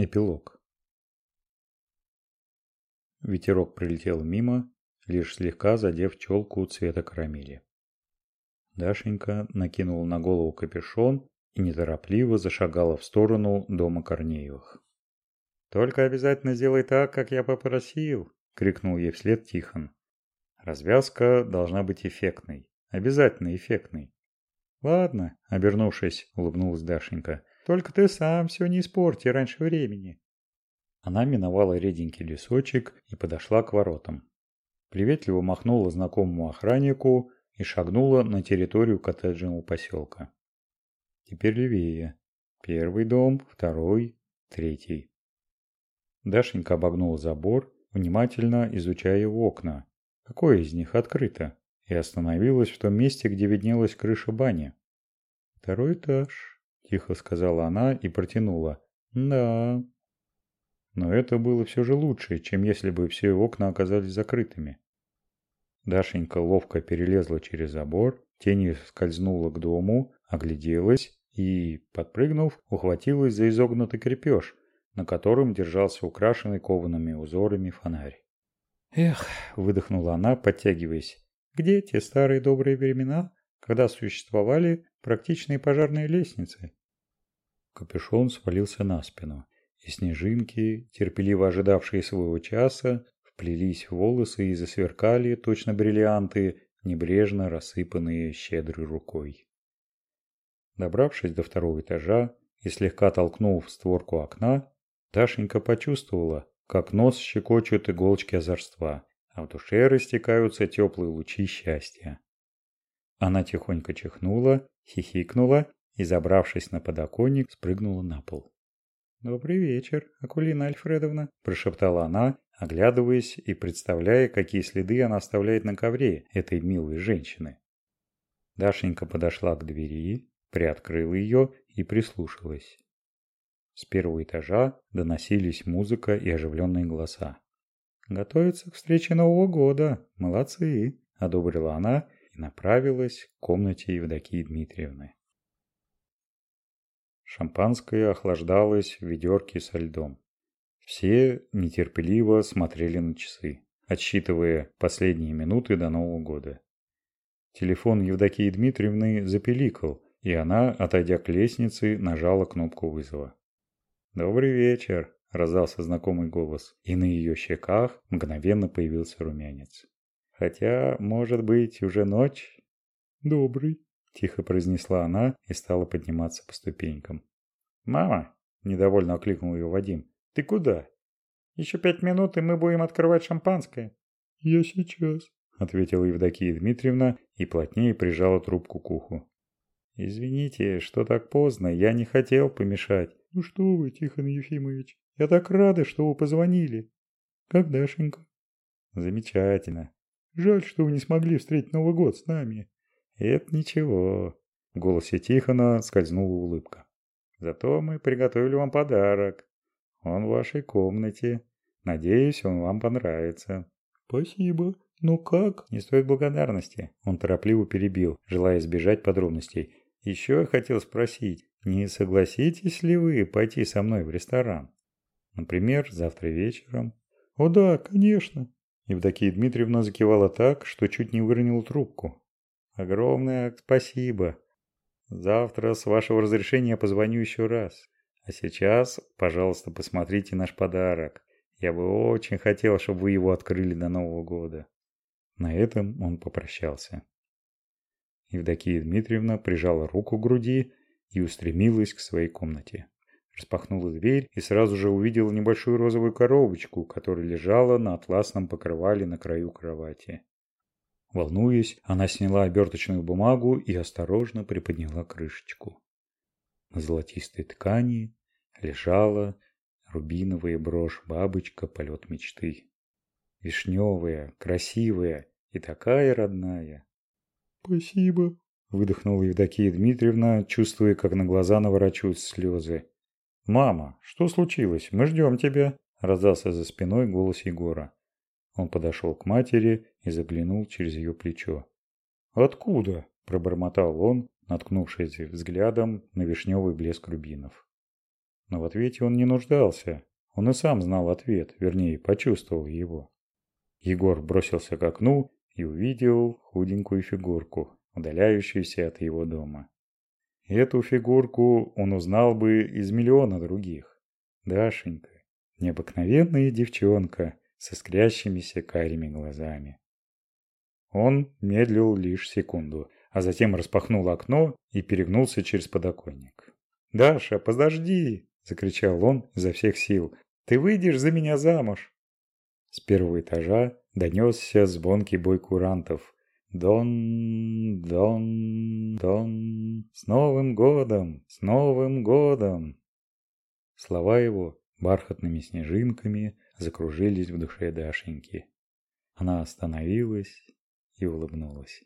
Эпилог. Ветерок прилетел мимо, лишь слегка задев челку цвета карамели. Дашенька накинула на голову капюшон и неторопливо зашагала в сторону дома Корнеевых. «Только обязательно сделай так, как я попросил!» – крикнул ей вслед Тихон. «Развязка должна быть эффектной. Обязательно эффектной». «Ладно», – обернувшись, улыбнулась Дашенька. Только ты сам все не испорти раньше времени. Она миновала реденький лесочек и подошла к воротам. Приветливо махнула знакомому охраннику и шагнула на территорию коттеджного поселка. Теперь левее. Первый дом, второй, третий. Дашенька обогнула забор, внимательно изучая окна. Какое из них открыто? И остановилась в том месте, где виднелась крыша бани. Второй этаж. Тихо сказала она и протянула. Да. Но это было все же лучше, чем если бы все окна оказались закрытыми. Дашенька ловко перелезла через забор, тенью скользнула к дому, огляделась и, подпрыгнув, ухватилась за изогнутый крепеж, на котором держался украшенный коваными узорами фонарь. «Эх», — выдохнула она, подтягиваясь, — «где те старые добрые времена, когда существовали практичные пожарные лестницы?» Капюшон свалился на спину, и снежинки, терпеливо ожидавшие своего часа, вплелись в волосы и засверкали, точно бриллианты, небрежно рассыпанные щедрой рукой. Добравшись до второго этажа и слегка толкнув створку окна, Дашенька почувствовала, как нос щекочут иголочки озорства, а в душе растекаются теплые лучи счастья. Она тихонько чихнула, хихикнула и, забравшись на подоконник, спрыгнула на пол. «Добрый вечер, Акулина Альфредовна», – прошептала она, оглядываясь и представляя, какие следы она оставляет на ковре этой милой женщины. Дашенька подошла к двери, приоткрыла ее и прислушалась. С первого этажа доносились музыка и оживленные голоса. «Готовится к встрече Нового года. Молодцы!» – одобрила она и направилась к комнате Евдокии Дмитриевны. Шампанское охлаждалось в ведерке со льдом. Все нетерпеливо смотрели на часы, отсчитывая последние минуты до Нового года. Телефон Евдокии Дмитриевны запеликал, и она, отойдя к лестнице, нажала кнопку вызова. «Добрый вечер!» – раздался знакомый голос, и на ее щеках мгновенно появился румянец. «Хотя, может быть, уже ночь?» «Добрый!» Тихо произнесла она и стала подниматься по ступенькам. «Мама!» – недовольно окликнул ее Вадим. «Ты куда? Еще пять минут, и мы будем открывать шампанское». «Я сейчас», – ответила Евдокия Дмитриевна и плотнее прижала трубку к уху. «Извините, что так поздно, я не хотел помешать». «Ну что вы, Тихон Ефимович, я так рада, что вы позвонили. Как Дашенька?» «Замечательно. Жаль, что вы не смогли встретить Новый год с нами. «Это ничего», – в голосе Тихона скользнула улыбка. «Зато мы приготовили вам подарок. Он в вашей комнате. Надеюсь, он вам понравится». «Спасибо. Ну как?» «Не стоит благодарности», – он торопливо перебил, желая избежать подробностей. «Еще я хотел спросить, не согласитесь ли вы пойти со мной в ресторан? Например, завтра вечером?» «О да, конечно». Евдокия Дмитриевна закивала так, что чуть не выронила трубку. Огромное спасибо. Завтра, с вашего разрешения, позвоню еще раз. А сейчас, пожалуйста, посмотрите наш подарок. Я бы очень хотел, чтобы вы его открыли до Нового года. На этом он попрощался. Евдокия Дмитриевна прижала руку к груди и устремилась к своей комнате. Распахнула дверь и сразу же увидела небольшую розовую коробочку, которая лежала на атласном покрывале на краю кровати. Волнуясь, она сняла оберточную бумагу и осторожно приподняла крышечку. На золотистой ткани лежала рубиновая брошь-бабочка полет мечты. Вишневая, красивая и такая родная. «Спасибо», – выдохнула Евдокия Дмитриевна, чувствуя, как на глаза наворачиваются слезы. «Мама, что случилось? Мы ждем тебя», – раздался за спиной голос Егора. Он подошел к матери и заглянул через ее плечо. «Откуда?» – пробормотал он, наткнувшись взглядом на вишневый блеск рубинов. но в ответе он не нуждался. Он и сам знал ответ, вернее, почувствовал его. Егор бросился к окну и увидел худенькую фигурку, удаляющуюся от его дома. Эту фигурку он узнал бы из миллиона других. Дашенька, необыкновенная девчонка с искрящимися карими глазами. Он медлил лишь секунду, а затем распахнул окно и перегнулся через подоконник. «Даша, подожди!» – закричал он изо всех сил. «Ты выйдешь за меня замуж!» С первого этажа донесся звонкий бой курантов. «Дон, дон, дон! С Новым годом! С Новым годом!» Слова его бархатными снежинками закружились в душе Дашеньки. Она остановилась и улыбнулась.